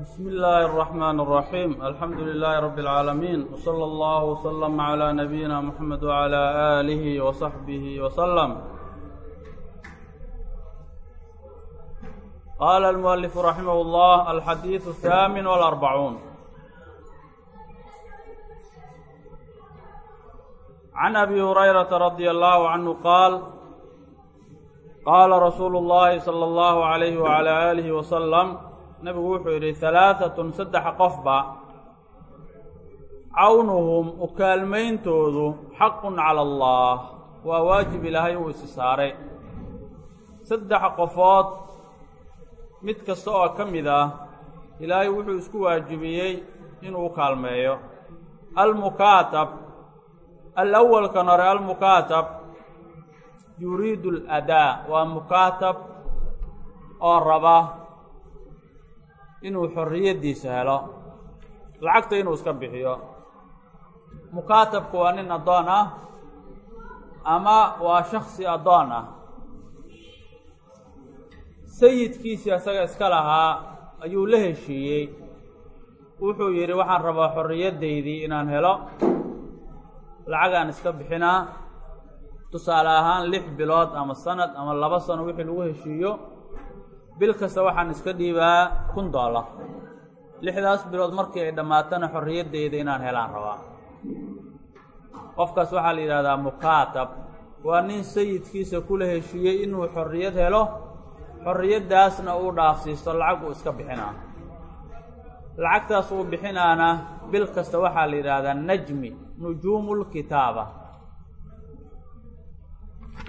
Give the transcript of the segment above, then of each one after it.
بسم الله الرحمن الرحيم الحمد لله رب العالمين وصلى الله وسلم على نبينا محمد وعلى آله وصحبه وسلم قال المؤلف رحمه الله الحديث الثامن والأربعون عن أبي هريرة رضي الله عنه قال قال رsuuل الlahi slى الlaهu عalayه وعalى آlihi وasلم nebigu wuxuu yidhi halaahatun saddex qofba cawnuhum u kaalmayntoodu xaqun cala allaah waa waajib ilaahay uu isi saaray. Saddex qofood mid kasta oo ka mid ah ilaahay wuxuu isku waajibiyey inuu kaalmeeyo. Almukaatab alawalkan hore almukaatab yuriidu aladaa. Waa mukaatab oo raba inuu xorriyaddiisa helo. Lacagta inuu iska bixiyo. Mukaatabku waa nin addoon ah ama waa shaksi addoon ah. Sayidkiisii asaga iska lahaa ayuu la heshiiyey. Wuxuu yidhi waxaan rabaa xorriyaddaydii inaan helo. Lacagaan iska bixinaa. Tusaale ahaan lix bilood ama sanad ama laba sano wixii lagu heshiiyo bil kasta waxaan iska dhiibaa kun dollar. Lixdaas bilood markii ay dhammaatana xorriyaddeyda inaan helaan rabaa. Qofkaas waxaa la yidhahdaa mukaatab waa nin sayidkiisa kula heshiiyey inuu xorriyad helo xorriyaddaasna uu dhaafsiisto lacag uu iska bixinaa. Lacagtaas uu bixinaana bil kasta waxaa la yidhaahdaa najmi nujuumulkitaaba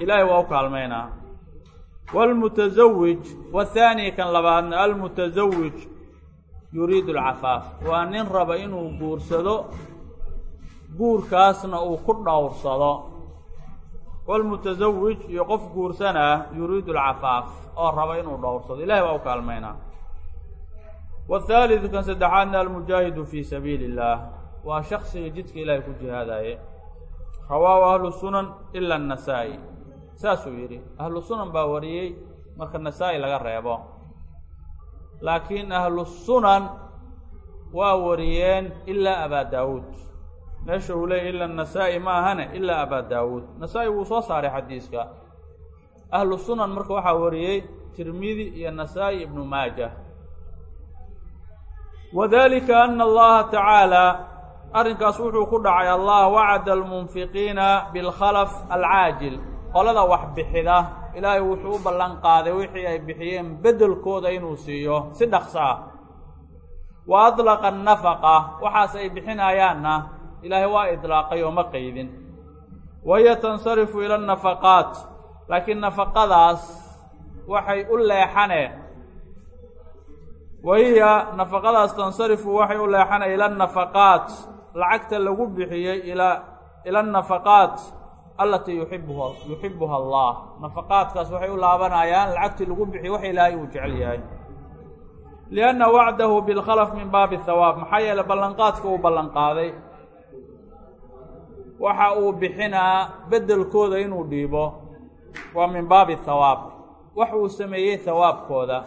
ilaahay waa u kaalmaynaa wاlmutasawij wahaani kan labaadna almutasawij yuriidu alcafaaf waa nin raba inuu guursado guurkaasna uu ku dhowrsado wاlmutasawij iyo qof guursanaa yuriidu alcafaaf oo raba inuu dhowrsado ilahay waa u kaalmaynaa wاthaalidu kan saddexaadna almujaahidu fii sabiili اllah waa shaksiga jidka ilaahay ku jihaadaye rawaahu ahlu sunan ila الnasaa-i saasuu yidhi ahlu sunan baa wariyey marka nasaa-i laga reebo. Laakiin ahlu sunan waa wariyeen ilaa abaa daawuud. Meesha uu leeyay ila nasaa-i ma ahane ilaa abaa daawuud. Nasaa-i wuu soo saaray xadiiska. Ahlu sunan marka waxaa wariyey tirmidi iyo nasaa-i ibnu maaja wadalika ana allaha tacaala arrinkaas wuxuu ku dhacay allah wacada almunfiqiina bilkhalaf alcaajil qolada wax bixida ilaahay wuxuu u ballan qaaday wixii ay bixiyeen beddelkooda inuu siiyo. Si dhaqso ah. Wa adlaqa annafaqa waxaas ay bixinayaanna ilaahay waa idlaaqay oo ma qeydin wahiya tansarifu ila annafaqaat laakiin nafaqadaas waxay u leexaneen wahiya nafaqadaas tansarifu waxay u leexaneen ila annafaqaat lacagta lagu bixiyey ilaa ila annafaqaat alatii yuxibuha allah. Nafaqaadkaas waxay u laabanayaan lacagtii lagu bixiy wax ilaahay uu jecel yahay. Lianna wacdahu bilkhalaf min baabi hawaab maxaa yeeley ballanqaadka uu ballanqaaday. Waxa uu bixinaa beddelkooda inuu dhiibo waa min baabi hawaab wax uu sameeyey hawaabkooda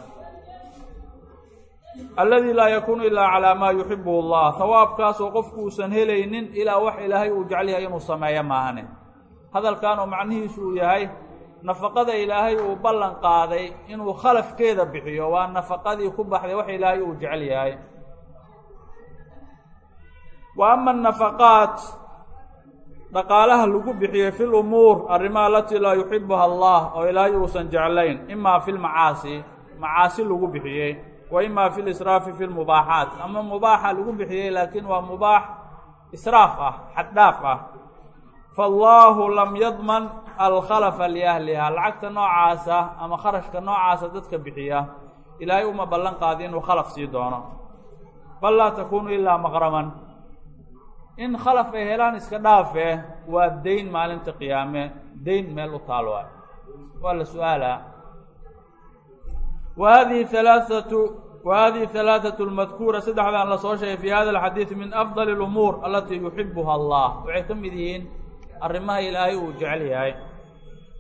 alladii laa yakuunu ilaa calaa maa yuxibuhu allah. Hawaabkaasoo qofku uusan helaynin ilaa wax ilaahay uu jecel yahay inuu sameeyo maahane hadalkan oo macnihiisu uu yahay nafaqada ilaahay uu ballan qaaday inuu khalafkeeda bixiyo waa nafaqadii ku baxday wax ilaahay uu jecel yahay. Wa ama anafaqaat dhaqaalaha lagu bixiyey fi lumuur arrimaha alatii laa yuxibuha allah oo ilaahay uusan jeclayn imaa fi lmacaasi macaasi lagu bixiyey wa imaa fi lisraafi fi lmubaaxaat ama mubaaxa lagu bixiyey laakiin waa mubaax israaf ah xaddhaaf ah faallaahu lam yadman alkhalafa liahliha lacagta noocaasa ama kharashka noocaasa dadka bixiya ilaahay uma ballan qaadi inuu khalaf sii doono bal laa takuunu ilaa maqraman in khalaf ay helaan iska dhaafe waa deyn maalinta qiyaame deyn meel u taal waay waa la su'aalaa wa hadihi halaaatu wa saddexdan la soo sheegay fi hada alxadiid min afdali اlumuur alatii yuxibuha allah waxay ka mid yihiin arrimaha ilaahay uu jecel yahay.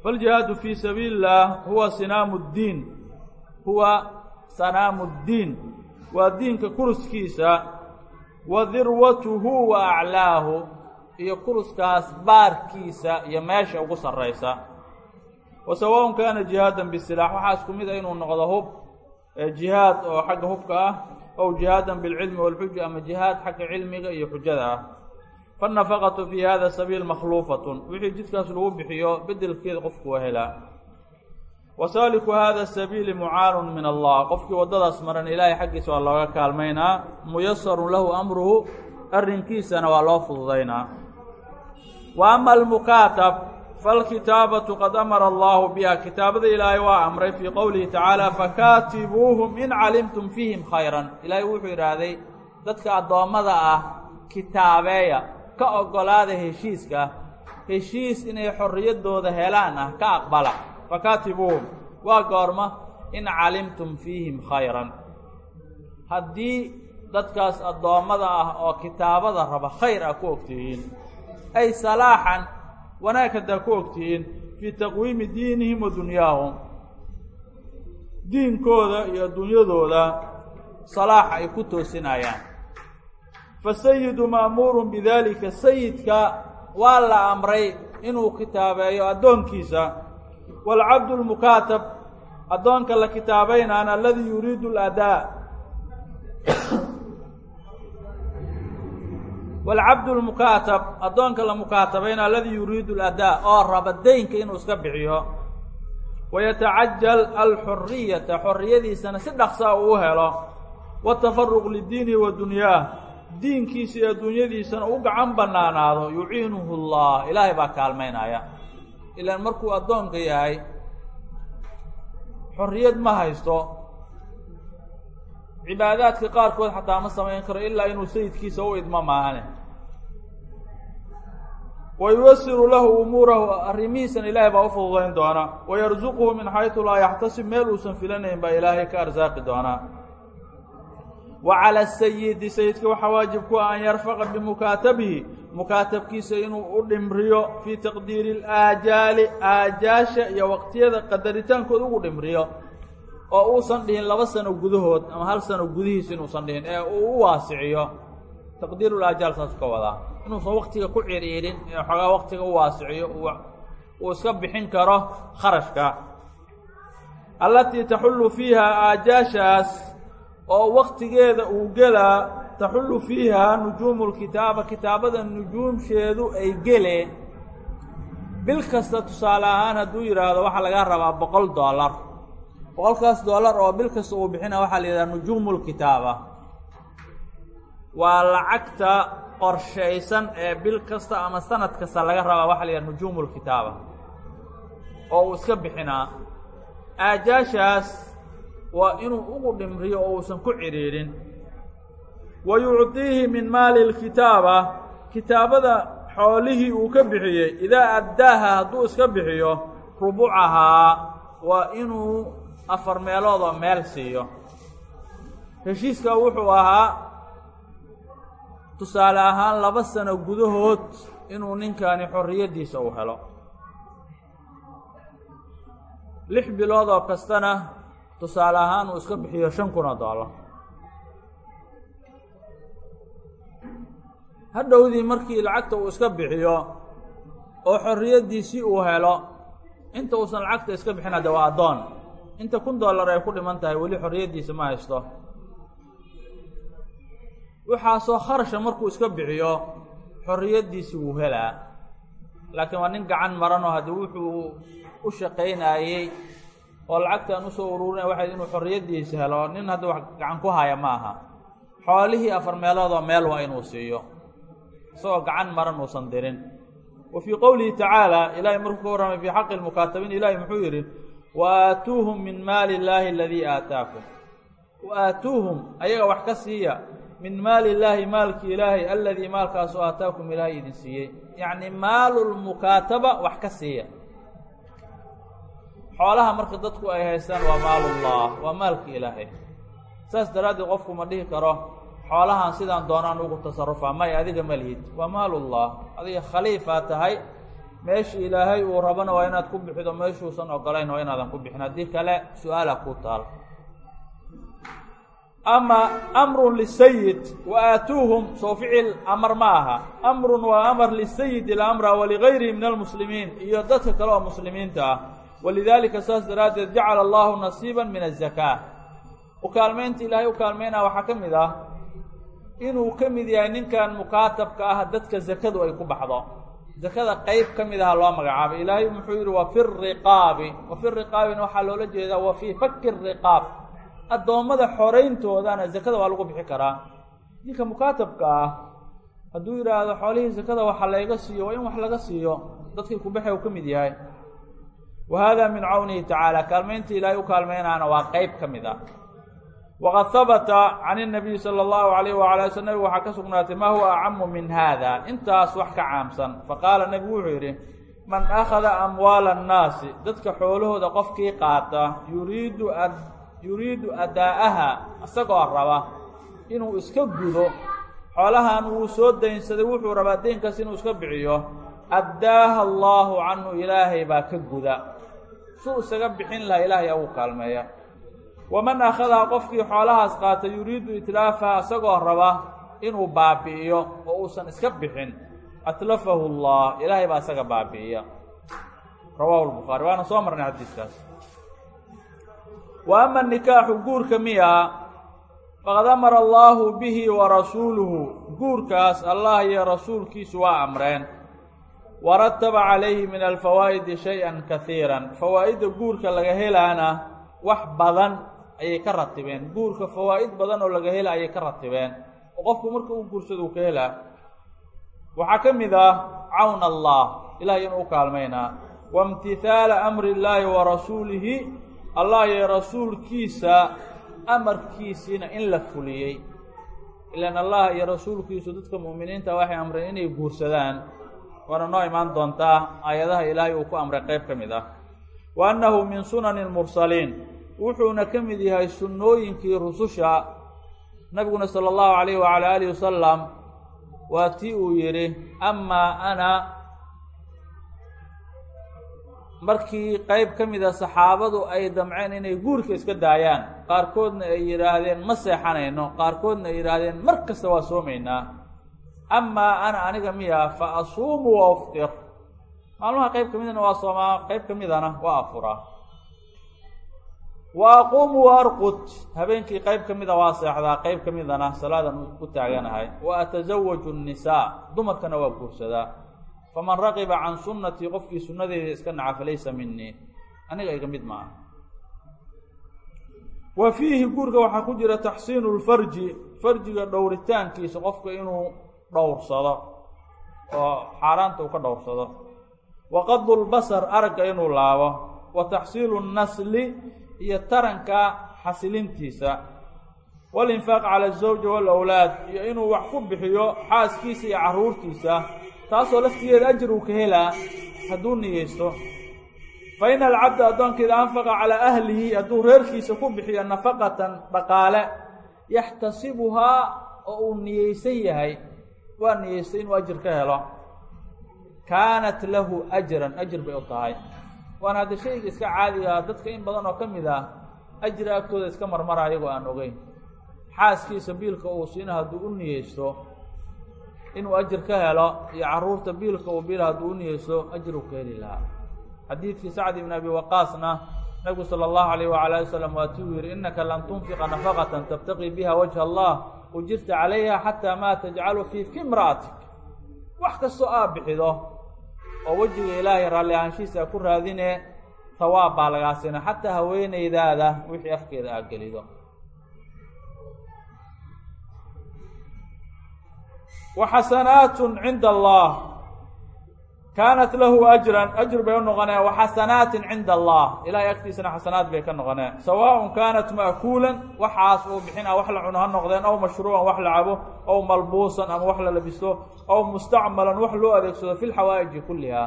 Faljihaadu fii sabiili illaah huwa sinaamu ddiin huwa sanaamu ddiin waa diinka kuruskiisa. Wa dirwatuhu wa aclaahu. Iyo kuruskaas baarkiisa iyo meesha ugu sarraysa. Wa sawaa'un kaana jihaadan bisilaax. Waxaa isku mid a inuu noqdo hub jihaad oo xagga hubka ah ow jihaadan bilcilmi waalxuja ama jihaad xagga cilmiga iyo xujada ah faannafaqatu fii hada sabiil makhluufatun wixii jidkaas lagu bixiyo bedelkeeda qofku waa helaa wa saaliku hada sabiili mucaalun min allah qofkii waddadaas maran ilaahay xaggiisa waa looga kaalmaynaa muyasarun lahu amruhu arrinkiisana waa loo fududaynaa wa ama almukaatab falkitaabatu qad amara allahu biha kitaabada ilaahay waa amray fii qowlihi tacaala fakaatibuuhum in calimtum fiihim khayran ilaahay wuxuu yidhaahday dadka addoommada ah kitaabeeya ka ogolaada heshiiska heshiis inay xorriyaddooda helaan ah ka aqbala. Fakaatibuuhum waa goorma in calimtum fiihim khayran. Haddii dadkaas addoommada ah oo kitaabada raba khayr ah ku ogtihiin ay salaaxan wanaag haddaa ku ogtihiin fii taqwiimi diinihim wa dunyaahum. Diinkooda iyo adduunyadooda salaaxa ay ku toosinayaan fasayidu ma'muurun bidaalika sayidka waa la amray inuu kitaabeeyo addoonkiisa. waalcabdu lmukaatab addoonka la kitaabaynaana aladii yuriidu aladaa. waalcabdu lmukaatab addoonka la mukaatabayna aladii yuriidu aladaa. Oo raba deynka inuu iska bixiyo. wayatacajal alxuriyata xorriyadiisana si dhaqsaa uu helo. watafaruq lidiinihi wa dunyaah diinkiisa iyo adduunyadiisana u gacan bannaanaado yuciinuhu allah. Ilaahay baa kaalmaynaya ilaan markuu addoonka yahay xorriyad ma haysto. Cibaadaadka qaarkood xataa ma samayn karo ilaa inuu sayidkiisa u idmo maahane. Wa yuwasiru lahu umuurahu arrimihiisana ilaahay baa u fududayn doona. Wa yarsuquhu min xaysu laa yaxtasib meel uusan filanayn baa ilaahay ka arsaaqi doonaa wa cala sayidi sayidka waxaa waajib ku ah an yarfaqa bimukaatabihi. Mukaatabkiisa inuu u dhimriyo fii taqdiiri alaajaali aajaasha iyo waqtiyada qadaritaankooda ugu dhimriyo. Oo uusan dhihin laba sano gudahood ama hal sano gudihiis inuusan dhihin ee uu u waasiciyo. Taqdiirulaajaal saas ka wadaa. Inuusan waktiga ku ciriirin ee xoogaa waktiga u waasiciyo uu iska bixin karo kharashka. Allatii taxullu fiiha aajaashaas oo waktigeeda uu gelaa taxullu fiiha nujuumu lkitaaba kitaabada nujuumsheedu ay geleen bil kasta tusaale ahaan hadduu yidhaahdo waxaa laga rabaa boqol dollar. Boqolkaas dollar oo bil kasta uu bixina waxaa la yidhaha nujuumu lkitaaba waa lacagta qorshaysan ee bil kasta ama sanad kasta laga rabaa waxaa la yidhaha nujuumu lkitaaba oo uu iska bixinaa. Aajaashaas waa inuu ugu dhimriyo oo uusan ku cidhiidhin wa yucdiihi min maali lkitaaba kitaabada xoolihii uu ka bixiyey idaa addaaha hadduu iska bixiyo rubucahaa waa inuu afar meeloodoo meel siiyo. Heshiiska wuxuu ahaa tusaale ahaan laba sano gudahood inuu ninkani xorriyaddiisa uu helo. Lix bilood oo kastana tusaale ahaan uu iska bixiyo shan kun oo dollar. Hadhowdii markii lacagta uu iska bixiyo oo xorriyaddiisii uu helo inta uusan lacagta iska bixin hadde waa addoon. Inta kun dollar ay ku dhiman tahay weli xorriyaddiisa ma haysto. Waxaasoo kharasha markuu iska bixiyo xorriyaddiisi wuu helaa. Laakiin waa nin gacan maranoo haddii wuxuu u shaqaynaayey oo lacagtaan u soo ururinaya waxay inuu xorriyaddiisa helo nin hadda wax gacan ku haya ma aha xoolihii afar meeloodoo meel waa inuu siiyo. Isagoo gacan maran uusan dirin. Wa fii qowlihi tacaala ilaahay markuu ka warramay fii xaqi lmukaatabiin ilaahay muxuu yidhi wa aatuuhum min maali illaahi aladii aataakum. Wa aatuuhum ayaga wax ka siiya min maali illaahi maalki ilaahay aladii maalkaasoo aataakum ilaahay idin siiyey. Yacni maalu lmukaataba wax ka siiya xoolaha marka dadku ay haystaan waa maalullah waa maalki ilaahay. Saas daraaddeed qofku ma dhihi karo xoolahan sidaan doonaan ugu tasarufaa may adiga ma lihid. Waa maalullah adiga khaliifaa tahay meesha ilaahay uu rabana waa inaad ku bixido meeshuusan ogolayn waa inaadan ku bixin. Haddii kale su'aala ku taal. Ama amrun lisayid wa aatuuhum soo ficil amar ma aha. Amrun waa amar lisayid ilamra waligayrihi min almuslimiin iyo dadka kale oo muslimiinta ah walidaalika saas daraaddeed jacala allahu nasiiba min azakaa u kaalmaynta ilaahay u kaalmaynaa waxaa ka mid ah inuu ka mid yahay ninkan mukaatabka ah dadka zakadu ay ku baxdo zakada qeyb ka mid aha loo magacaabay ilaahay muxuu yidhi wa fi riqaabi wa fi riqaabina waxaa loola jeedaa wa fii faki riqaab addoommada xorayntoodana zakada waa lagu bixi karaa ninka mukaatabka ah hadduu yidhaahdo xoolihii zakada waxa layga siiyo waa in wax laga siiyo dadkii kubaxe uu ka mid yahay wa hada min cawnihi tacaala kaalmaynta ilaahay u kaalmaynaana waa qeyb ka mid ah waqad habata can الnabiyi salى اllahu alayh wala sl nabig waxaa ka sugnaatay ma huwa acamu min hada intaas wax ka caamsan faqaala nebigu wuxuu yidhi man akhada amwaala الnaasi dadka xoolahooda qofkii qaata yuriidu yuriidu adaa'aha isagoo raba inuu iska gudo xoolahan wuu soo daynsaday wuxuu rabaa deynkaas inuu iska bixiyo addaaha allaahu canhu ilaahay baa ka guda suu isaga bixin laha ilaahay ugu kaalmeeya waman akhadaa qofkii xoolahaas qaata yuriidu itlaafaha isagoo raba inuu baabi'iyo oo uusan iska bixin atlafahu allah ilaahay baa isaga baabi'iya. Rawaahu lbukhaari waana soo marnay xadiiskaas. Wa ama nikaaxu guurka miya faqad amara allaahu bihi wa rasuuluhu guurkaas allah iyo rasuulkiisu waa amreen warataba calayhi min alfawaa'idi shay-an kahiiran fawaa'idda guurka laga helaana wax badan ayay ka ratibeen. Guurka fawaa'id badan oo laga hela ayay ka ratibeen. Oo qofku marka uu guursado uu ka helaa waxaa ka mid ah cawn allah ilahay inuu u kaalmaynaa. Wa imtihaala amri illaahi wa rasuulihi. Allah iyo rasuulkiisa amarkiisiina in la fuliyey. Ilaan allah iyo rasuulkiisu dadka mu'miniinta waxay amreen inay guursadaan waana noo imaan doontaa aayadaha ilaahay uu ku amray qeyb ka mid ah. Wa annahu min sunani lmursaliin wuxuuna ka mid yahay sunnooyinkii rususha. Nabiguna sala allahu calayh wacala aalihi wasalam waa tii uu yidhi amaa ana. Markii qeyb ka mida saxaabadu ay damceen inay guurka iska daayaan qaarkoodna ay yidhaahdeen ma seexanayno. Qaarkoodna ay yidhaahdeen mar kasta waa soomaynaa amaa ana aniga miya fa asuumu wa uftir. Maalmaha qeyb ka midana waa soomaa qeyb ka midana waa afuraa. Wa aquumu wa arqud. Habeenkii qeyb ka mida waa seexdaa qeyb ka midana salaadan u taaganahay. Wa atasawaju nnisaa dumarkana waa guursadaa. Faman raqiba can sunnatii qofkii sunnadeyda iska naca falaysa minii aniga iga mid maaha. Wa fiihi guurka waxaa ku jira taxsiinu lfarji farjiga dhowritaankiisa qofka inuu dhowrsado oo xaaraanta uu ka dhowrsado. Wa qadu lbasar aragga inuu laabo wa taxsiilu nnasli iyo taranka xasilintiisa. Walinfaaq cala azawji walawlaad iyo inuu wax ku bixiyo xaaskiisa iyo carruurtiisa taasoo laftigeeda ajir uu ka helaa hadduu niyeysto. Fa ina alcabda addoonka idaa anfaqa calaa ahlihi hadduu reerkiisa ku bixiyo nafaqatan dhaqaale yaxtasibuhaa oo uu niyeysan yahay waa niyeystay inuu ajir ka helo. Kaanat lahu ajran ajir bay u tahay. Waana hadda shayga iska caadigaa dadka in badan oo ka mid ah ajira agtooda iska marmara ayagoo aan ogeyn. Xaaskiisa biilka uu siina hadduu u niyeysto inuu ajir ka helo iyo carruurta biilka uu biil hadduu u niyeysto ajir uu ka heli lahaa. Xadiidkii sacd ibn abi waqaasna nabigu sala allahu alayh wala ali wasalam waatuu yihi innaka lan tunfiqa nafaqatan tabtaqii biha wajha allah ujirta calayha xataa maa tajcalu fii fi imra'atik wax kastoo aa bixido oo wejiga ilaahay raalli ahaanshihiisa ku raadine hawaab baa lagaa siina. Xataa haweenaydaada wixii afkeeda aa gelido. Wa xasanaatun cinda kaanat lahu ajran ajr bay u noqoneen wa xasanaatin cinda allah ilahay agtiisana xasanaad bay ka noqoneen sawaaءun kaanat ma'kuulan waxaas uu bixina wax la cuno ha noqdeen aw mashruucan wax la cabo aw malbuusan ama wax la labisto aw mustacmalan wax loo adeegsado fi lxawaa'iji kulliha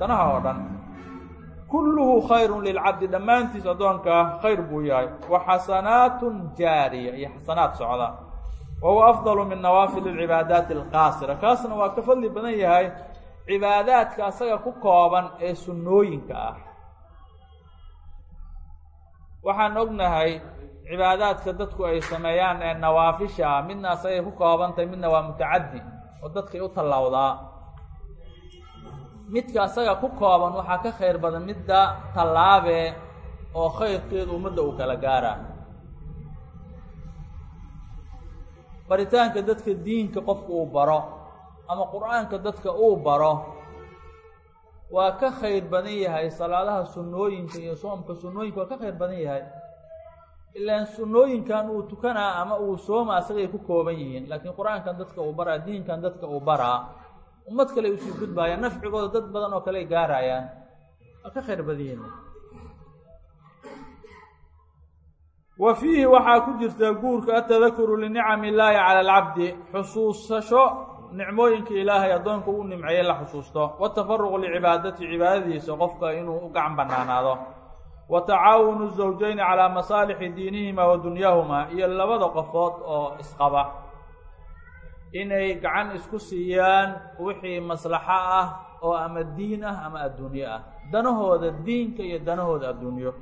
danaha oo dhan kulluhu khayru lilcabdi dhammaantiis addoonka khayr buu yahay wa xasanaatun jaariya iyo xasanaad socda wa huwa afdalu min nawaafil اlcibaadaati alqaasira kaasna waa ka fadli badan yahay cibaadaadka asaga ku kooban ee sunnooyinka ah. Waxaan ognahay cibaadaadka dadku ay sameeyaan ee nawaafisha ah midna asagay ku koobantahay midna waa mutacaddi oo dadkay u tallawdaa midka asaga ku kooban waxaa ka khayr badan midda tallaabe oo khayrkeedu ummadda uu kala gaara baritaanka dadka diinka qofka uu baro ama qur'aanka dadka uu baro waa ka khayr badan yahay salaadaha sunnooyinka iyo soomka sunnooyinka waa ka khayr badan yahay. Ilaan sunnooyinkan uu tukanaa ama uu sooma asagay ku kooban yihiin laakiin qur'aankan dadka uu baraa diinkan dadka uu baraa ummad kale u sii gudbaayaan nafcigooda dad badan oo kale ay gaarayaan waa ka khayr badan yihiin. Wa fiihi waxaa ku jirta guurka atadakuru linicami illaahi cala alcabdi xusuusasho nicmooyinka ilaahay addoonka u nimceeyey la xusuusto. Watafaruqu licibaadati cibaadadiisa qofka inuu u gacan banaanaado wa tacaawunu zawjayni calaa masaalixi diinihima wa dunyaahuma iyo labada qofood oo isqaba. Inay gacan isku siiyaan wixii maslaxo ah oo ama diin ah ama adduunyo ah. Danahooda diinka iyo danahooda adduunyo.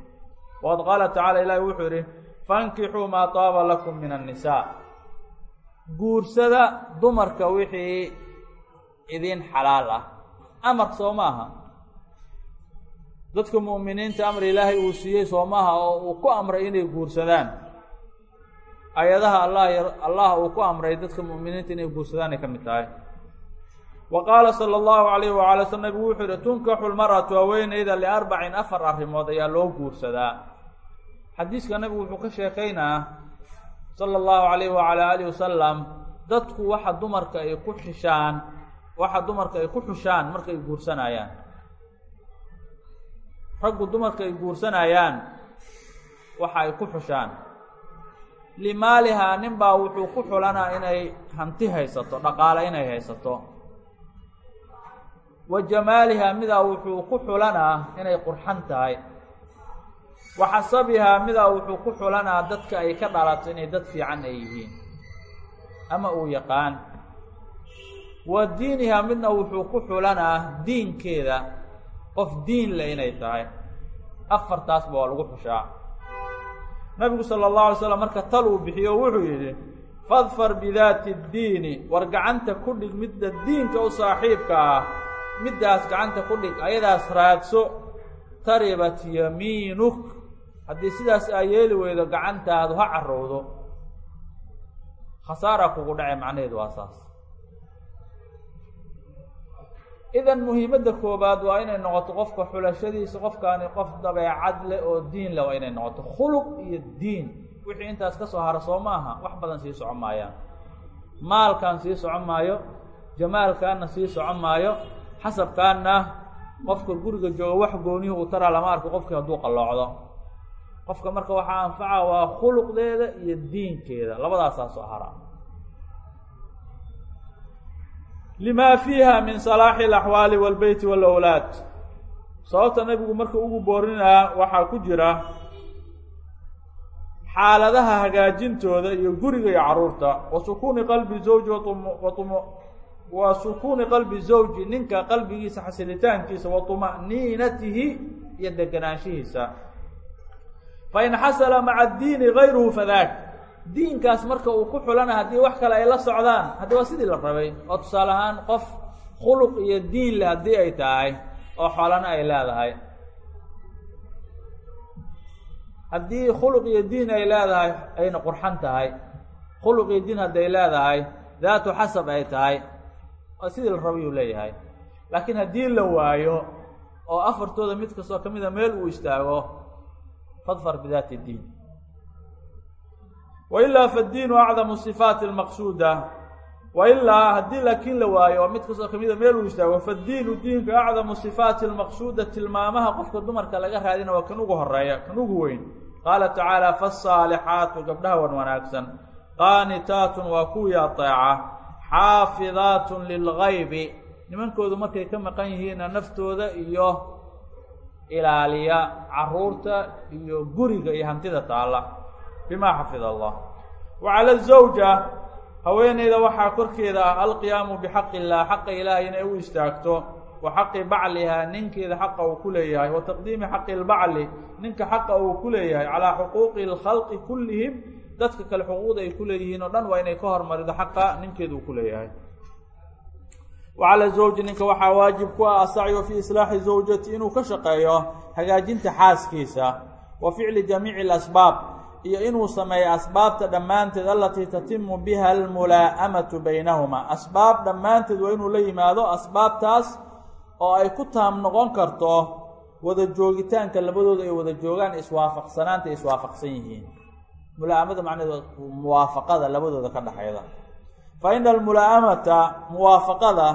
Waqad qaala tacala ilaahi wuxuu yidhi fankixuu maa taaba lakum min annisaa guursada dumarka wixii idin xalaal ah. Amar soo maaha. Dadka mu'miniinta amar ilaahay uu siiyey soo maaha oo uu ku amray inay guursadaan. Ayadaha allah allah uu ku amray dadka mu'miniinta inay guursadaan ay ka mid tahay. Wa qaala sala allahu alayhi wacala sl nabigu wuxuu yihi tunkaxu lmar'atu haweeneyda liarbacin afar arrimood ayaa loo guursadaa. Xadiiska nabigu wuxuu ka sheekaynaa sala allahu alayhi wacala alihi wasalam dadku waxa dumarka ay ku xishaan waxa dumarka ay ku xushaan markay guursanayaan. Raggu dumarka ay guursanayaan waxa ay ku xushaan. Limaalihaa nin baa wuxuu ku xulanaa inay hanti haysato dhaqaale inay haysato. Wa jamaalihaa midaa wuxuu ku xulanaa inay qurxan tahay wa xasabihaa midaa wuxuu ku xulanaa dadka ay ka dhalato inay dad fiican ay yihiin. Ama uu yaqaan wa diinihaa midna wuxuu ku xulanaa diinkeeda qof diin le inay tahay. Afartaasba waa lagu xushaa. Nabigu sala allahu alay slam marka tal uu bixiyo wuxuu yidhi fadfar bidaati ddiini war gacanta ku dhig midda diinka u saaxiibka ah. Middaas gacanta ku dhig ayadaas raadso. Taribat yamiinuk haddii sidaas aa yeeli weydo gacantaadu ha carowdo. Khasaara kugu dhacay macnaheedu waa saas. Idan muhiimadda koobaad waa inay noqoto qofka xulashadiisa qofkaani qof dabeecad leh oo diin leh waa inay noqoto. Khuluq iyo diin wixii intaas ka soo hara soo maaha wax badan sii socon maayaan maalkan sii socon maayo jamaalkaanna sii socon maayo xasabkaanna qofka guriga jooga wax goonihi uu taraa lama arko qofkii hadduu qalloocdo qofka marka waxaa anfaca waa khuluqdeeda iyo diinkeeda. Labadaasaa soo hara lima fiiha min salaaxi alaxwaali walbeyti walawlaad. Sababta nebigu marka ugu boorinaa waxaa ku jira xaaladaha hagaajintooda iyo guriga iyo carruurta wa sukuuni qalbi zawji waum wa sukuuni qalbi zawji. Ninka qalbigiisa xasilitaankiisa wa tuma'niinatihi iyo deganaanshihiisa fain xasala maca addiini gayruhu fadaak diinkaas marka uu ku xulana haddii wax kale ay la socdaan haddii waa sidii la rabay oo tusaale ahaan qof khuluq iyo diin leh haddii ay tahay oo xoolana ay leedahay haddii khuluq iyo diin ay leedahay ayna qurxan tahay khuluq iyo diin hadday leedahay daatu xasab ay tahay waa sidii la rabay uu leeyahay laakiin haddii la waayo oo afartooda mid kastoo ka mida meel uu istaago fadfar bidaati diin. Wailaa faddiinu acdamu sifaati almaqsuuda wailaa haddii laakiin la waayo oo mid kastoo kamida meel uu istaago faddiinu diinka acdamu sifaati almaqsuuda tilmaamaha qofka dumarka laga raadina waa kan ugu horreeya kan ugu weyn. Qaala tacaala faasaalixaatu gabdhaha wan wanaagsan. Qaanitaatun waa kuwii ateeca xaafidaatun lilgaybi nimankoodu markay ka maqan yihiinna naftooda iyo ilaaliya carruurta iyo guriga iyo hantida taalla. Bima xafid allah wa cala zawja haweeneyda waxaa korkeeda ah alqiyaamu bixaqi illah xaqa ilaahay inay u istaagto. Wa xaqi baclihaa ninkeeda xaqa uu ku leeyahay. Wa taqdiimi xaqi lbacli ninka xaqa uu ku leeyahay. Calaa xuquuqi lkhalqi kullihim dadka kale xuquuqda ay ku leeyihiin oo dhan waa inay ka hormarido xaqa ninkeeda uu ku leeyahay wa cala zawji ninka waxaa waajib ku ah asacyu fii islaaxi zawjati inuu ka shaqeeyo hagaajinta xaaskiisa wa ficli jamiici alasbaab iyo inuu sameeyo asbaabta dhammaanteed alatii tatimu biha almulaa'amatu baynahumaa asbaab dhammaanteed waa inuu la yimaado asbaabtaas oo ay ku taam noqon karto wada joogitaanka labadooda ay wada joogaan iswaafaqsanaanta iswaafaqsan yihiin. Mulaa'amada macnaheed muwaafaqada labadooda ka dhexayda fa ina almulaa'amata muwaafaqada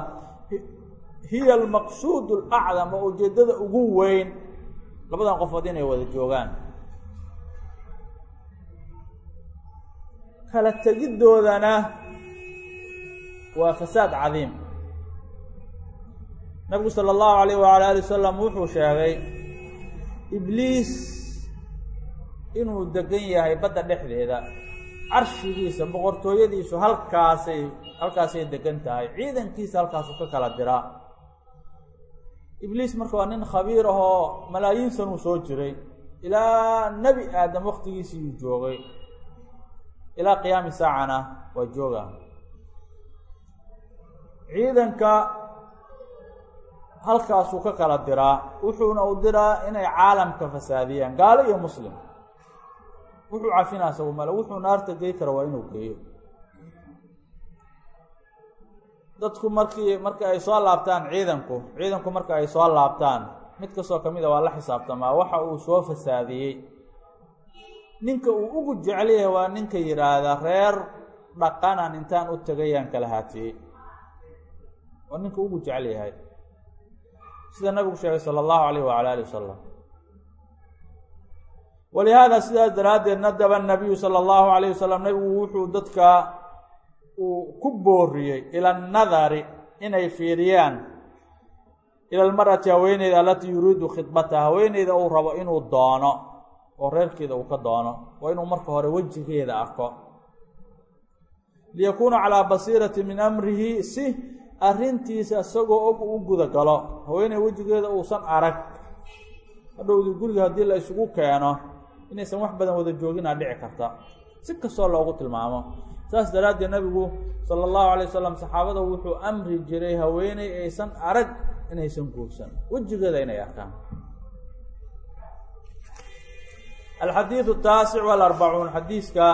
hiya almaqsuud alacdam oo ujeeddada ugu weyn. Labadan qofood inay wada joogaan. Kala tegiddoodana waa fasaad cadiim. Nabigu sala allahu alayh wala ali wasalam wuxuu sheegay ibliis inuu degan yahay badda dhexdeeda. Carshigiisa boqortooyadiisu halkaasay halkaasay degan tahay. Ciidankiisa halkaasuu ka kala diraa ibliis marka waa nin khabiir ahoo malaayiin sanuu soo jiray ilaa nebi aadam waktigiisiiyuu joogay. Ilaa qiyaami saacana waa jooga. Ciidanka halkaasuu ka kala diraa wuxuuna u diraa inay caalamka fasaadiyaan gaalo iyo muslim. Wuxuu cafinaa isagu male wuxuu naarta gey kara waa inuu geeyo dadku markii marka ay soo laabtaan ciidanku ciidanku marka ay soo laabtaan mid kastoo ka mid a waa la xisaabtamaa waxa uu soo fasaadiyey. Ninka uu ugu jecel yahay waa ninka yidhaahda reer dhaqanan intaan u tegayaan kala haatiyey waa ninka ugu jecel yahay sida nabigu sheegay sala allahu alayh wala alih wasalam walihaada sidaas daraaddeed nadaba nabiyu sala allahu alayh wasalam nabigu wuxuu dadka uu ku booriyey ila annadari inay fiiriyaan. Ila almar'ati haweeneyda alatii yuriidu khidbataha haweeneyda uu rabo inuu doono oo reerkeeda uu ka doono waa inuu marka hore wejigeeda arko. Liyakuuna calaa basiirati min amrihi si arrintiisa isagoo og u guda galo. Haweeney wejigeeda uusan arag. Hadhowdii guriga haddii la isugu keeno inaysan wax badan wada jooginaa dhici karta. Si kastoo loogu tilmaamo saas daraaddeed nabigu sala allahu alay wasalam saxaabada wuxuu amri jiray haweeney aysan arag inaysan guursan. Wejigeeda inay arkaan. Alxadiidu taasic walarbacuun xadiiska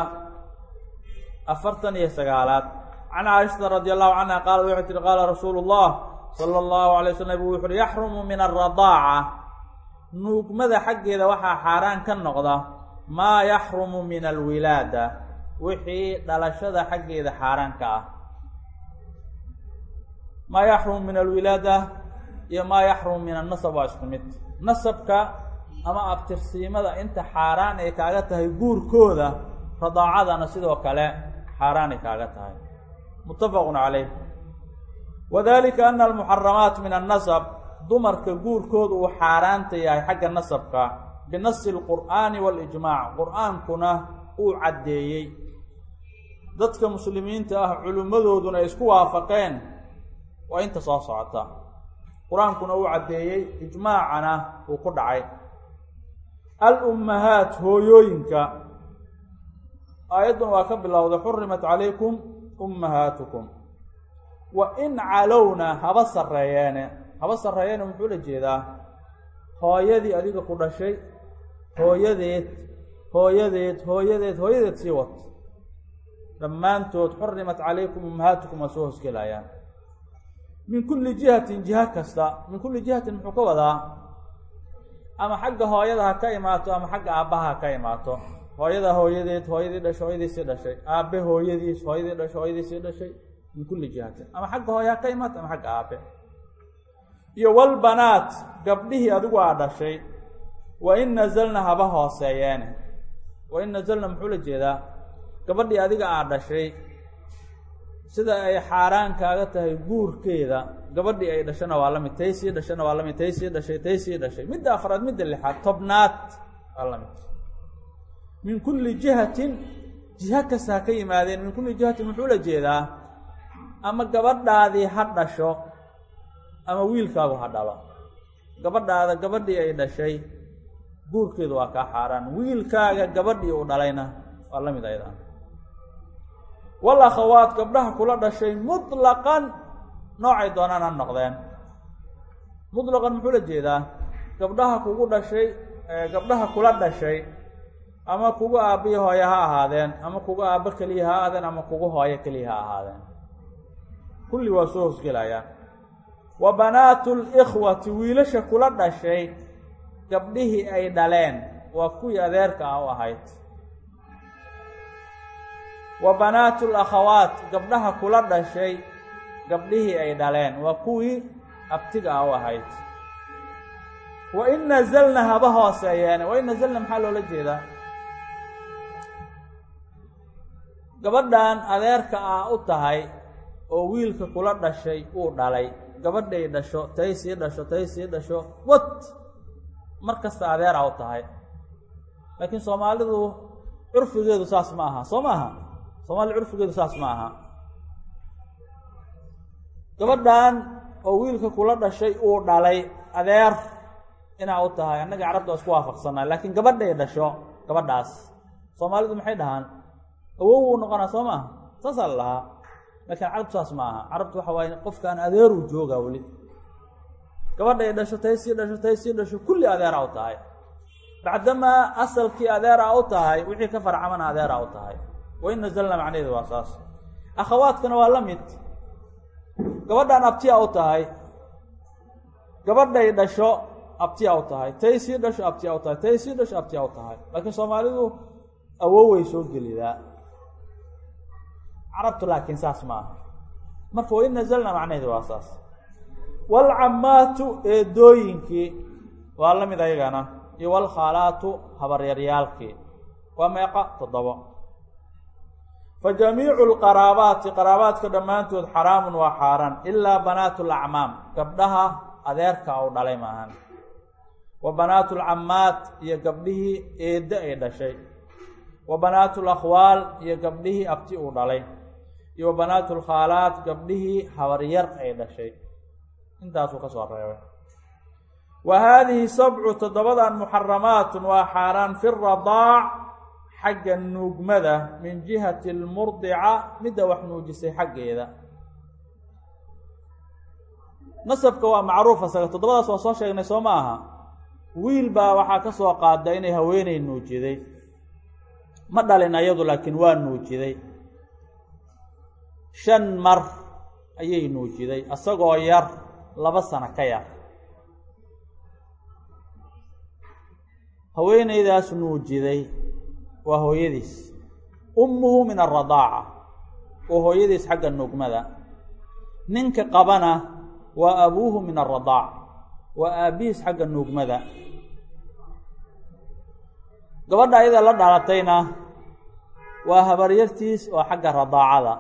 afartan iyo sagaalaad. Can caaishata radi allahu canha qaala waxay tihi qaala rasuulu llah sala allahu alay waslam nabigu wuxu uhi yaxrumu min alradaaca nuugmada xaggeeda waxaa xaaraan ka noqda maa yaxrumu min alwilaada wixii dhalashada xaggeeda xaaraan ka ah. Maa yaxrumu min alwilaada iyo maa yaxrumu min annasab waa isku mid. Nasabka ama abtirsiimada inta xaaraan ay kaaga tahay guurkooda radaacadana sidoo kale xaaraan ay kaaga tahay. Muttafaqun calayh. Wadalika ana almuxaramaat min annasab dumarka guurkooda uu xaaraanta yahay xagga nasabka binasi alqur'aani waalijmaac qur'aankuna uu caddeeyey dadka muslimiinta ah culimmadooduna ay isku waafaqeen. Waa inta soo socota. Qur'aankuna uu caddeeyey ijmaacana uu ku dhacay. Alummahaat hooyooyinka. Aayaddan waa ka bilowday xurimat calaykum ummahaatukum. Wa in calowna haba sarreeyeene. Haba sarreeyeene muxuu la jeedaa? Hooyadii adiga ku dhashay hooyadeed hooyadeed hooyadeed hooyadeed sii wat dhammaantood xurimat calaykum ummahaatukum waa soo hosgelayaan. Min kulli jihatin jiha kasta min kulli jihatin muxuu ka wadaa? Ama xagga hooyada ha ka imaato ama xagga aabbaha ha ka imaato? Hooyada hooyadeed hooyadii dhashay hooyadiisii dhashay. Aabe hooyadiis hooyadii dhashay hooyadiisii dhashay. Min kulli jihatin. Ama xagga hooye ha ka imaato ama xagga aabe iyo walbanaat gabdhihii adigu aa dhashay. Wa in nazalna haba hooseeyeene. Wa in nazalna muxuu la jeedaa gabadhii adiga aa dhashay sida ay xaaraan kaaga tahay guurkeeda gabadhii ay dhashana waa la mid tay sii dhashana waa la mid tay sii dhashay tay sii dhashay. Midda afraad midda lixaad tobnaad waa la mid. Min kulli jihatin jiha kasta ha ka yimaadeen min kulli jihatin muxuu la jeedaa ama gabadhaadii ha dhasho ama wiilkaagu ha dhalo. Gabadhaada gabadhii ay dhashay guurkeedu waa kaa xaaraan. Wiilkaaga gabadhii uu dhalayna waa la mid aydan wal akhawaat gabdhaha kula dhashay mutlaqan noocay doonaan ha noqdeen. Mutlaqan muxuu la jeedaa? Gabdhaha kugu dhashay gabdhaha kula dhashay ama kugu aabbiyo hooye ha ahaadeen ama kugu aabbo keliya ha ahaadeen ama kugu hooyo keliya ha ahaadeen. Kulli waa soo hosgelayaan wa banaatu likhwati wiilasha kula dhashay gabdhihii ay dhaleen waa kuwii adeerka ah u ahayd wa banaatu lakhawaat gabdhaha kula dhashay gabdhihii ay dhaleen waa kuwii abtiga ah u ahayd. Wa in nazalna haba hooseeyeen wa in nazalna maxaa loola jeedaa? Gabadhan adeerka ah u tahay oo wiilka kula dhashay uu dhalay. Gabadhay dhasho tay sii dhasho tay sii dhasho wat mar kasta adeera u tahay. Laakiin soomaalidu curfigeedu saas ma aha. Soo ma aha soomaalida curfigeedu saas ma aha gabadhan oo wiilka kula dhashay uu dhalay adeer inaa u tahay annaga carabta waa isku waafaqsanaa laakiin gabadhay dhasho gabadhaas. Soomaalidu maxay dhahaan? Awow uu noqonaa soo maaha? Saasaa la lahaa. Laakiin carabtu saas ma aha carabtu waxa waaye qofkaan adeeruu joogaa weli. Gabadhay dhasho tay sii dhasho tay sii dhasho kulli adeera u tahay. Bacdamaa asalkii adeera u tahay wixii ka farcamana adeera u tahay wain nazalna macnaheedu waa saas. Akhawaadkana waa la mid. Gabadhan abtiya u tahay. Gabadhay dhasho abtiya u tahay. Tay sii dhasho abtiya u tahay. Tay sii dhasho abtiya u tahay. Laakiin soomaalidu awoway soo gelidaa carabtu laakiin saas ma aha. Marka wain nazalna macnaheedu waa saas. Waalcamaatu eedooyinkii waa la mid ayagana. Iyo walkhaalaatu habaryaryaalkii waa meeqa toddobo fa jamiicu lqaraabaati qaraabaadka dhammaantood xaraamun waa xaaraan ilaa banaatu lacmaam gabdhaha adeerka u dhalay maahan wa banaatu lcamaat iyo gabdhihii eeddo ay dhashay wa banaatu lakhwaal iyo gabdhihii abti uu dhalay iyo wa banaatu lkhaalaat gabdhihii habaryar ay dhashay intaasuu ka soo reebay wa haadihi sabcu toddobadan muxaramaatun waa xaaraan fi radaac xagga nuugmada min jihati almurdica midda wax nuujisay xaggeeda. Nasabka waa macruuf asaga toddobadaas waa soo sheegnay soo ma aha. Wiil baa waxaa ka soo qaada inay haweeney nuujiday. Ma dhalin ayadu laakiin waa nuujiday. Shan mar ayay nuujiday isagoo yar laba sano ka yar. Haweeneydaas nuujiday waa hooyadiis. Ummuhu min alradaaca oo hooyadiis xagga nuugmada. Ninka qabana waa abuuhu min alradaac waa aabbihiis xagga nuugmada. Gabadha ayada la dhalatayna waa habaryartiis oo xagga radaacada.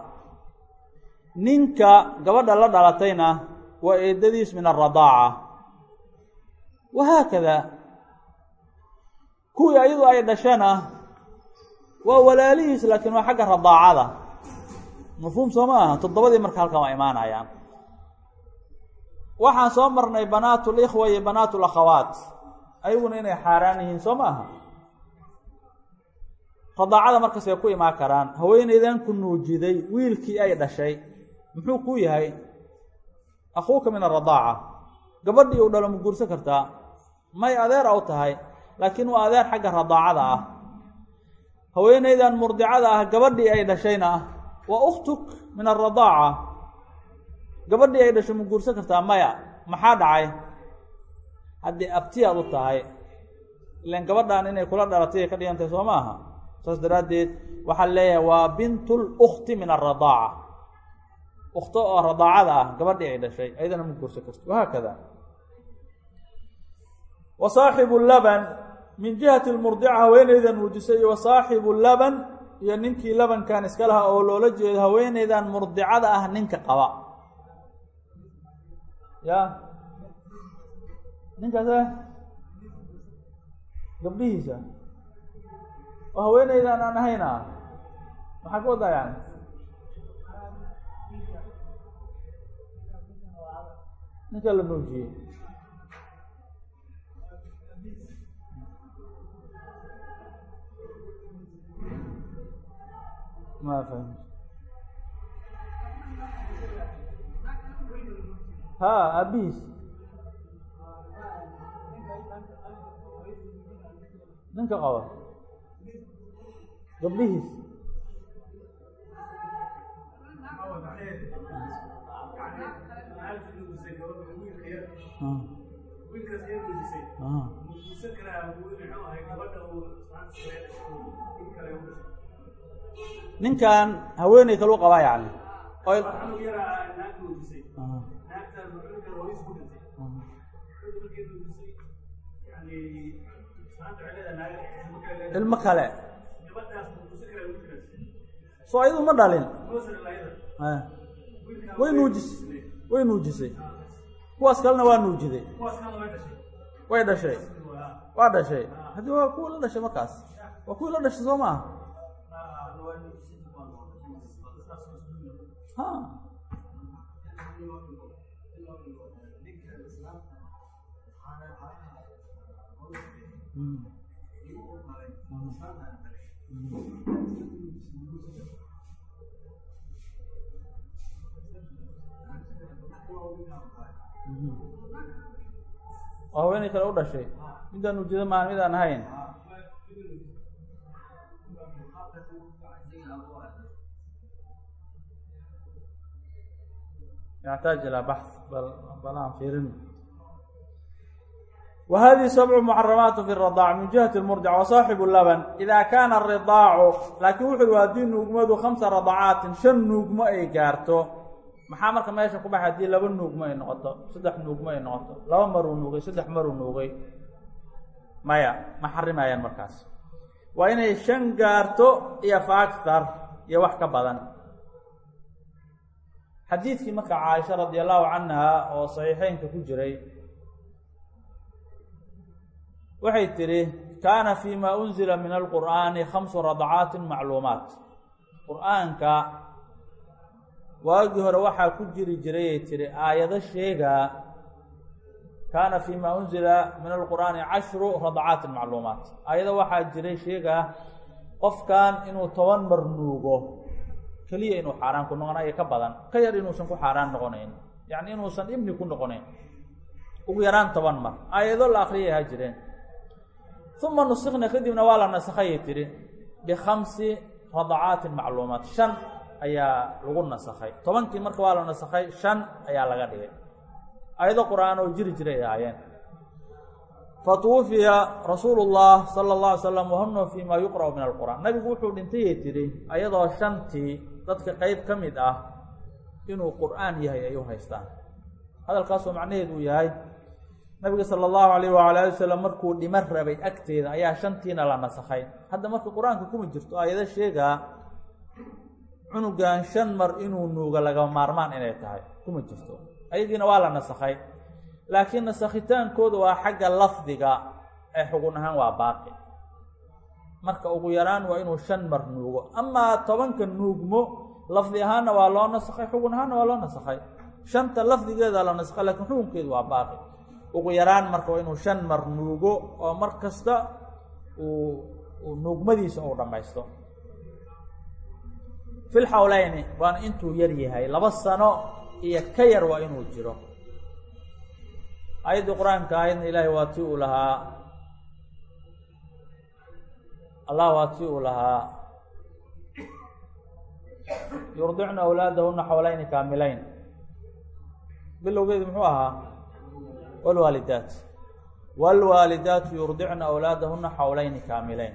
Ninka gabadha la dhalatayna waa eedadiis min alradaaca wahaakada kuwii ayadu ay dhashana waa walaalihiis laakiin waa xagga radaacada mafhuum soo ma aha toddobadii marka halkan waa imaanayaan. Waxaan soo marnay banaatu likhwa iyo banaatu lakhawaat ayaguna inay xaaraan yihiin soo ma aha. Radaacada markaasay ku imaan karaan. Haweeneydan ku nuujiday wiilkii ay dhashay. Muxuu ku yahay? Akhuuka min aradaaca gabadhii uu dhalo ma guursan kartaa. May adeera u tahay laakiin waa adeer xagga radaacada ah haweeneydan murdicada ah gabadhii ay dhashayna waa ukhtuk min aradaaca gabadhii ay dhasho ma guursan kartaa maya maxaa dhacay? Haddii abtiyaad u tahay ilan gabadhan inay kula dhalatay ay ka dhigantahay soo ma aha. Saas daraaddeed waxaa leeyahay waa bintu lukti min aradaaca ukto oo radaacada ah gabadhii ay dhashay ayadana ma guursan karto. Wahaakada wa saaxibu laban min jihati lmurdica haweeneydan nuujisay iyo wa saaxibu laban iyo ninkii labankan iska lahaa oo loola jeedo haweeneydan murdicada ah ninka qaba. Ya. Ninkaase gabdhihiisa. Oo haweeneydan aan ahayn ah maxaa ka wadaa yani ninka la nuujiyey ma fahmi ha aabihiis ninka qaba gabdhihiis ninkan haweeney kalu qabaa yani ilmo kale. Soo ayadu ma dhalin. Way nuujisay. Way nuujisay. Kuwaas kalena waa nuujiday. Way dhashay. Waa dhashay. Haddii waa kuwa la dhashay markaas. Waa kuwii la dhashay soo maaha oo haweeney kale u dhashay midaan nuujida maan midaan ahayn yaxtaaj ilaa baxth bal aan fiirin wa hadihi sabcu muxaramaatu fi radaac min jihati lmurdic wa saaxibu laban ida kaana aridaacu laakiin wuxu ui haddii nuugmadu khamsa radacaatin shan nuugmo ay gaarto maxaa marka meesha ku baxa haddii laba nuugmo ay noqoto saddex nuugmo ay noqoto laba maruu nuugay saddex maruu nuugay maya ma xarimayaan markaas waa inay shan gaarto iyo faaktar iyo wax ka badan xadiidkii marka caaisha radi allahu canha oo saxiixeynka ku jiray waxay tidhi kaana fi ma unzila min alqur'aani khamsu radcaati macluumaat. Qur'aanka waagii hore waxaa ku jiri jirayay tihi aayado sheegaa kaana fi ma unzila min alqur'aani cashru radcaati macluumaat. Aayado waxaa jiray sheegaa qofkan inuu toban mar nuugo keliya inuu xaaraan ku noqonayo ka badan. Ka yar inuusan ku xaaraan noqonayn. Yacni inuusan ibni ku noqonayn. Ugu yaraan toban mar. Aayado la akriyay ahaa jireen. Uma nusikna kadibna waa la nasakayay tihi bikhamsi radacaatin macluumaat. Shan ayaa lagu nasakay tobankii marka waa la nasakay shan ayaa laga dhigay. Ayado qur'aan oo jiri jiray ay ahaayeen fatuwufiya rasuulu llah sala اllah alay slam wahuna fi ma yuqra'u min alqur'aan nabigu wuxuu dhintayay tihi ayadoo shantii dadka qeyb ka mid ah inuu qur'aan yahay ay u haystaan. Hadalkaasoo macnaheedu uu yahay nabiga sala allahu alayh waala ali wasalam markuu dhimo rabay agteeda ayaa shantiina la nasakay hadda marka qur'aanka kuma jirto ayado sheegaa cunugan shan mar inuu nuuga laga maarmaan inay tahay. Kuma jirto. Ayagiina waa la nasakay laakiin nasakhitaankooda waa xagga lafdiga ee xugun ahaan waa baaqi. Marka ugu yaraan waa inuu shan mar nuugo. Amaa tobanka nuugmo lafdi ahaanna waa loo nasakay xugun ahaanna waa loo nasakay shanta lafdigeeda la nasakay lakiin xukunkeedu waa baaqi. Ugu yaraan marka waa inuu shan mar nuugo oo mar kasta uu nuugmadiisa uu dhammaysto fil xawleyni waana intuu yar yahay laba sano iyo ka yar waa inuu jiro ayaddii qur'aanka aayadna ilaahay waa ti uu lahaa. Allah waa ti uu lahaa. Yurdicna awlaadahuna xawleyni kaamileyn bilowgeedu muxuu ahaa? Wlwaalidaat wاlwaalidaatu yurdicna awlaadahuna xawleyni kaamileyn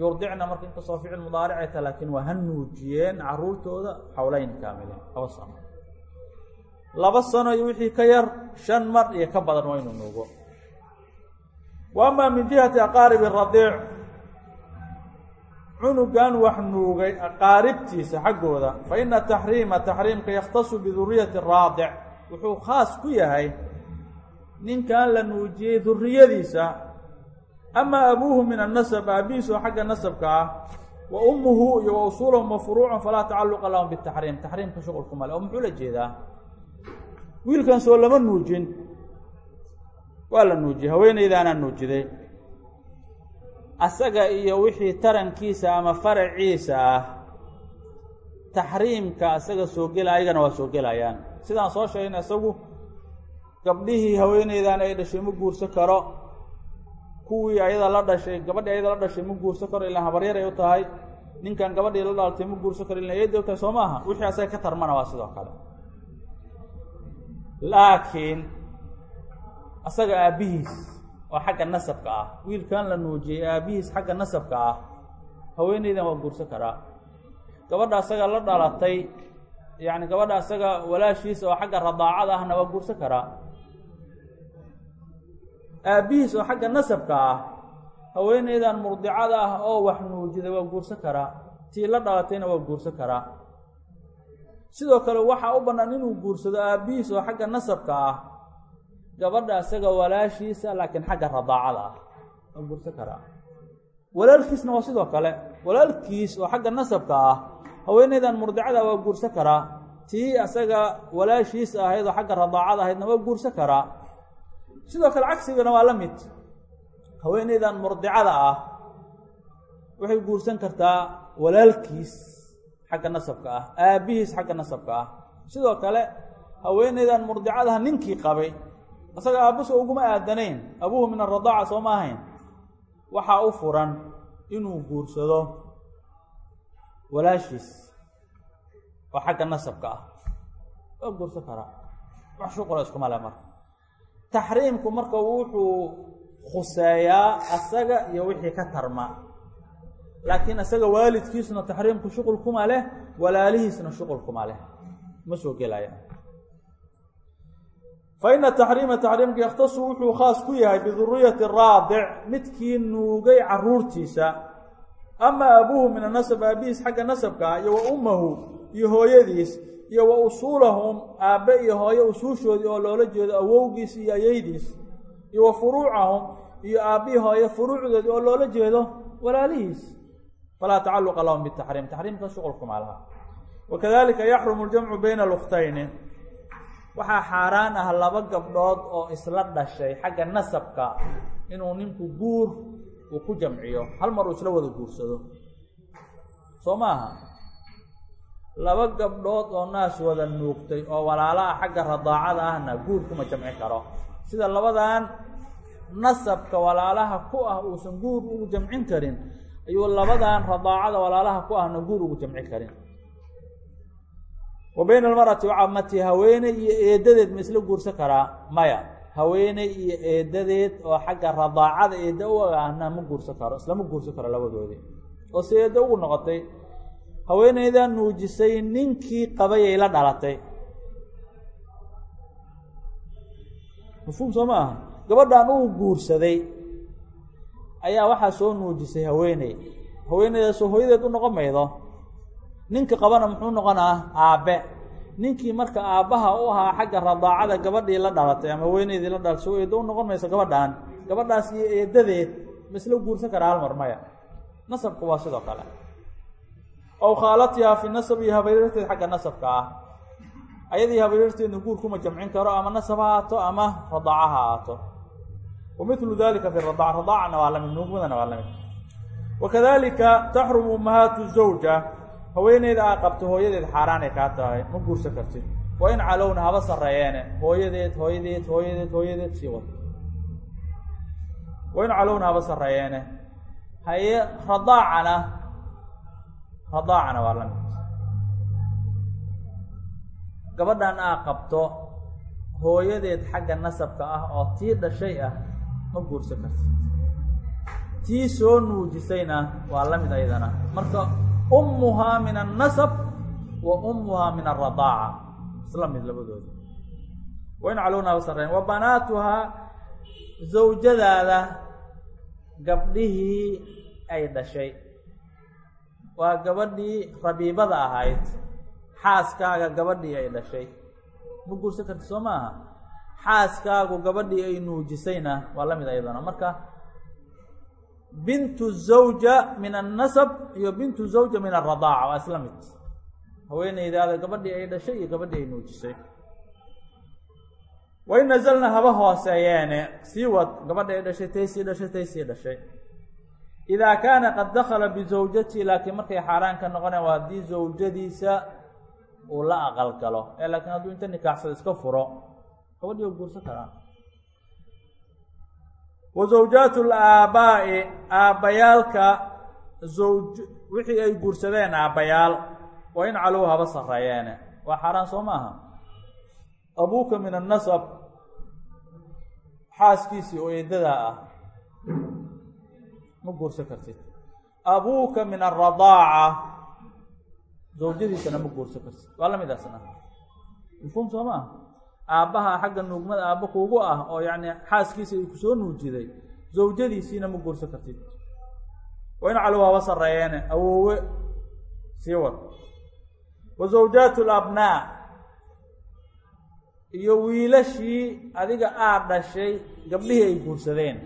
yurdicna marka inkastoo ficil mudaaricayta laakiin waa ha nuujiyeen caruurtooda xawleyn kaamileyn laba sano laba sano iyo wixii ka yar shan mar iyo ka badan waa inuu nuugo. Wa ama min jihati aqaaribi radiic. Cunugan wax nuugay aqaaribtiisa xaggooda fa ina taxriima taxriimka yakhtasu biduriyati raadic. Wuxuu khaas ku yahay ninkan la nuujiyey duriyadiisa ama abuuhu min annasab aabihiis oo xagga nasabka ah wa ummuhu iyo wa usuulahum wa furuucum falaa tacaluqa lahum bitaxriim. Taxriimka shuqulku male oo muxuu la jeedaa wiilkan soo lama nuujin. Waa la nuujiyey haweenaydaanaa nuujiday asaga iyo wixii tarankiisa ama faraciisa ah taxriimka asaga soo gela ayagana waa soo gelayaan. Sidaan soo sheegna isagu gabdhihii haweeneydan ay dhashay ma guursan karo. Kuwii ayada la dhashay gabadhii ayada la dhashay ma guursan karo ilaa habaryar ay u tahay. Ninkan gabadhii la dhalatay ma guursan karo ilaa tahay soo maaha? Wixii asaga ka tarmana waa sidoo kale laakiin asaga aabbihiis oo xagga nasabka ah. Wiilkan la nuujiyey aabbihiis xagga nasabka ah haweeneydan waa guursan karaa gabadha asaga la dhalatay yacni gabadha asaga walaashiisa oo xagga radaacada ahna waa guursan karaa aabbihiis oo xagga nasabka ah haweeneydan murdicada ah oo wax nuujiday waa guursan karaa tii la dhalatayna waa guursan karaa sidoo kale waxaa u bannaan inuu guursado aabbihiis oo xagga nasabka ah. Gabadha asaga walaashiisa laakiin xagga radaacada ah. Waa guursan karaa walaalkiisna waa sidoo kale. Walaalkiis oo xagga nasabka ah haweeneydan murdicada waa guursan karaa tii asaga walaashiis ahayd oo xagga radaacada ahaydna waa guursan karaa sidoo kale cagsigana waa la mid. Haweeneydan murdicada ah waxay guursan kartaa walaalkiis xagga nasabka ah aabbihiis xagga nasabka ah. Sidoo kale haweeneydan murdicadaha ninkii qabay asaga aabbuso uguma aadanayn abuhu min aradaaca soo ma ahayn. Waxaa u furan inuu guursado walaashiis oo xagga nasabka ah. Waa guursan karaa wax shuqula iskuma le marka. Taxriimku marka wuxuu khuseeyaa asaga iyo wixii ka tarma laakiin asaga waalidkiisuna taxriimku shuqul kuma leh walaalihiisna shuqul kuma leh. Ma soo gelaya. Fa ina taxriima taxriimka yakhtasu wuxuu khaas ku yahay biduriyati raadic midkii nuugay caruurtiisa. Ama abuuhu min anasab aabihiis xagga nasabka iyo wa ummahu iyo hooyadiis iyo wa usuulahum aabbe iyo hooye usuushoodii oo loola jeedo awowgiis iyo ayaydiis iyo wa furuucahum iyo aabbihi hooye furuucdoodii oo loola jeedo walaalihiis falaa tacaluqa lahum bitaxriim taxriimka shuqulkumaa laha wakadalika yaxrumu ljamcu bayna alukhtayni waxaa xaaraan ah laba gabdhood oo isla dhashay xagga nasabka inuu ninku guur uu ku jamciyo hal mar uu isla wada guursado soo maaha laba gabdhood oo naas wada nuugtay oo walaalaha xagga radaacada ahna guur kuma jamci karo sida labadan nasabka walaalaha ku ah uusan guur ugu jamcin karin ayuu labadan radaacada walaalaha ku ahna guur ugu jamci karin. Wa bayna almar'ati wacamati haweeney iyo eedadeed ma isla guursan karaa? Maya haweeney iyo eedadeed oo xagga radaacada eedda u ahna ma guursan karo islama guursan karo labadoodii. Oo si eedda ugu noqotay haweeneydaa nuujisay ninkii qabayay la dhalatay. Mafhuum soo ma aha? Gabadhan uu guursaday ayaa waxaa soo nuujisay haweeney. Haweeneydaasoo hooyadeed u noqon maydo. Ninka qabana muxuu noqonaa aabbe. Ninkii marka aabbaha u ahaa xagga radaacada gabadhii la dhalatay ama haweeneydii la dhalatay soo eeddo u noqon mayso gabadhan gabadhaas iyo eedadeed ma isla guursan karaa hal mar maya. Nasabku waa sidoo kale. Ow khaalatihaa fi nasab iyo habaryarteed xagga nasabka ah. Ayadii habaryarteedna guur kuma jamcin karo ama nasab ha aato ama radaaca ha aato wa midlu dalika fi radaac radaacana waa la mid nuugmadana waa la mid wakadalika taxrumu ummahaatu zawja haweeneyda aa qabto hooyadeed xaaraanay kaa tahay ma guursan kartid wa in calowna haba sarreeyeene hooyadeed hooyadeed hooyadeed hooyadeed sii wad wa in calowna haba sarreeyeene haye radaacana radaacana waa la mid gabadhan aa qabto hooyadeed xagga nasabka ah oo tii dhashay ah ma guursan karti tii soo nuujisayna waa la mid ayadana marka ummuhaa min annasab wa ummuhaa min alradaaca isla mid labadooda. Wa in calowna haba sarreeyen wa banaatuhaa zawjadaada gabdhihii ay dhashay. Waa gabadhii rabiibada ahayd. Xaaskaaga gabadhii ay dhashay. Ma guursan karti soo maaha xaaskaagu gabadhii ay nuujisayna waa la mid ayadana marka bintu zawja min annasab iyo bintu zawja min alradaaca waa isla mid. Haweeneydaada gabadhii ay dhashay iyo gabadhii ay nuujisay. Wain nazalna haba hooseeyeene sii wad gabadhay dhashay tay sii dhashay tay sii dhashay. Idaa kaana qad dakala bizawjatii laakiin markay xaaraan ka noqonaya waa haddii zawjadiisa uu la aqal galo ee laakiin hadduu inta nikaaxsado iska furo gabadhii oo guursan karaa wa zawjaatu laabaa'i aabbayaalka zawj wixii ay guursadeen aabbayaal waa in calow haba sarreeyeene. Waa xaaraan soo maaha? Abuuka min annasab xaaskiisii oo eedadaa ah. Ma guursan kartid. Abuuka min alradaaca zawjadiisana ma guursan kartid. Waa la midaasna mafhuum soo maaha aabbaha xagga nuugmada aabba kuugu ah oo yacni xaaskiisa ay ku soo nuujiday zawjadiisiina ma guursan kartid. Waa in calow haba sarreeyeene awoowe sii wad. Wa zawjaatu labnaa iyo wiilashii adiga aad dhashay gabdhihii ay guursadeen.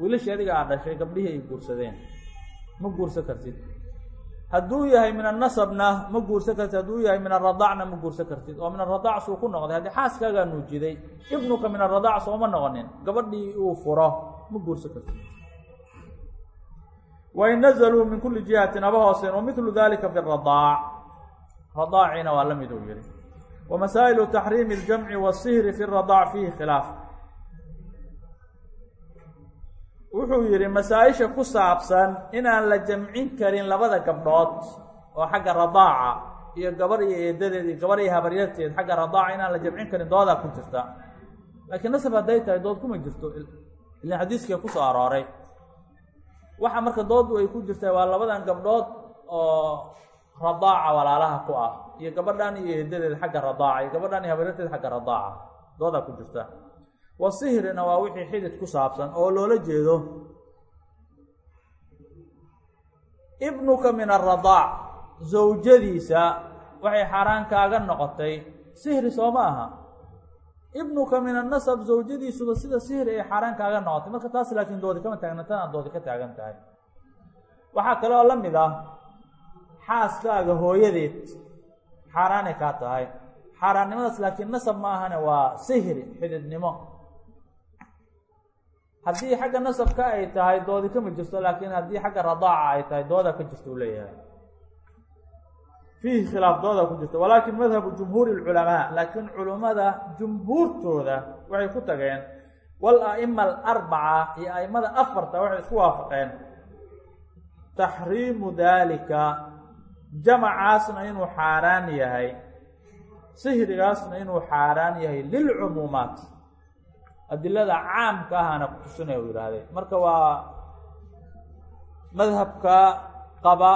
Wiilashii adiga aad dhashay gabdhihii ay guursadeen. Ma guursan kartid hadduu yahay min annasabna ma guursan kartid hadduu yahay min aradacna ma guursan kartid. Oo min aradac suu ku noqday. Haddii xaaskaagaa nuujiday ibnuka min aradac sooma noqonin. Gabadhii uu furo ma guursan kartid. Wain nazaluu min kuli jihatin haba hooseen wamilu dalika fi radaac radaacina waa la mid uu yihi wa masaa'ilu taxriimi اljamci wasihri fi radaac fiihi khilaaf wuxuu yidhi masaa-isha ku saabsan inaan la jamcin karin labada gabdhood oo xagga radaaca iyo gabar iyo eedadeed iyo gabar iyo habaryarteed xagga radaaca inaan la jamcin karin doodaa ku jirta. Laakiin nasab hadday tahay dood kuma jirto ilan xadiiskii ku soo arooray. Waxa marka doodu ay ku jirtaa waa labadan gabdhood oo radaaca walaalaha ku ah iyo gabadhan iyo eedadeed xagga radaaca iyo gabadhan iyo habaryarteed xagga radaaca doodaa ku jirta wasihrina waa wixii xidid ku saabsan oo loola jeedo. Ibnuka min aradaac zawjadiisa waxay xaaraan kaaga noqotay sihri soo ma aha. Ibnuka min annasab zawjadiisuba sida sihri ay xaaraan kaaga noqotay. Marka taas laakiin doodi kama taagna tan aad doodi ka taagan tahay. Waxaa kaloo la mid ah xaaskaaga hooyadeed xaaraanay kaa tahay. Xaaraannimadaas laakiin nasab ma ahane waa sihri xididnimo haddii xagga nasabka ay tahay doodi kama jirto laakiin haddii xagga radaaca ay tahay dooda ka jirta uu leeyahay. Fiihi khilaaf dooda ku jirta walaakin madhabu jumhuuri lculamaa laakiin culummada jumhuurtooda waxay ku tageen. Wal a'ima alarbaca iyo a'imada afarta waxay isku waafaqeen. Taxriimu daalika jamacaasna inuu xaaraan yahay. Sihrigaasna inuu xaaraan yahay lilcumuumaat adilada caamka ahana kutusinaya u yidhaahday marka waa madhabka qaba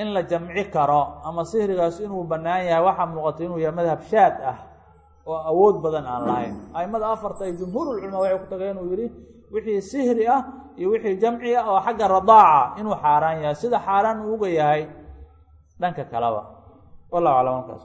in la jamci karo ama sihrigaas inuu bannaan yahay waxaa muuqata inuu yahay madhab shaad ah oo awood badan aan lahayn. Aimada afarta iyo jumhuurulculamaa waxay ku tageen inuu yidhi wixii sihri ah iyo wixii jamci ah oo xagga radaaca inuu xaaraan yahay sida xaaraan uu uga yahay dhanka kaleba. Wallahu aclam halkaas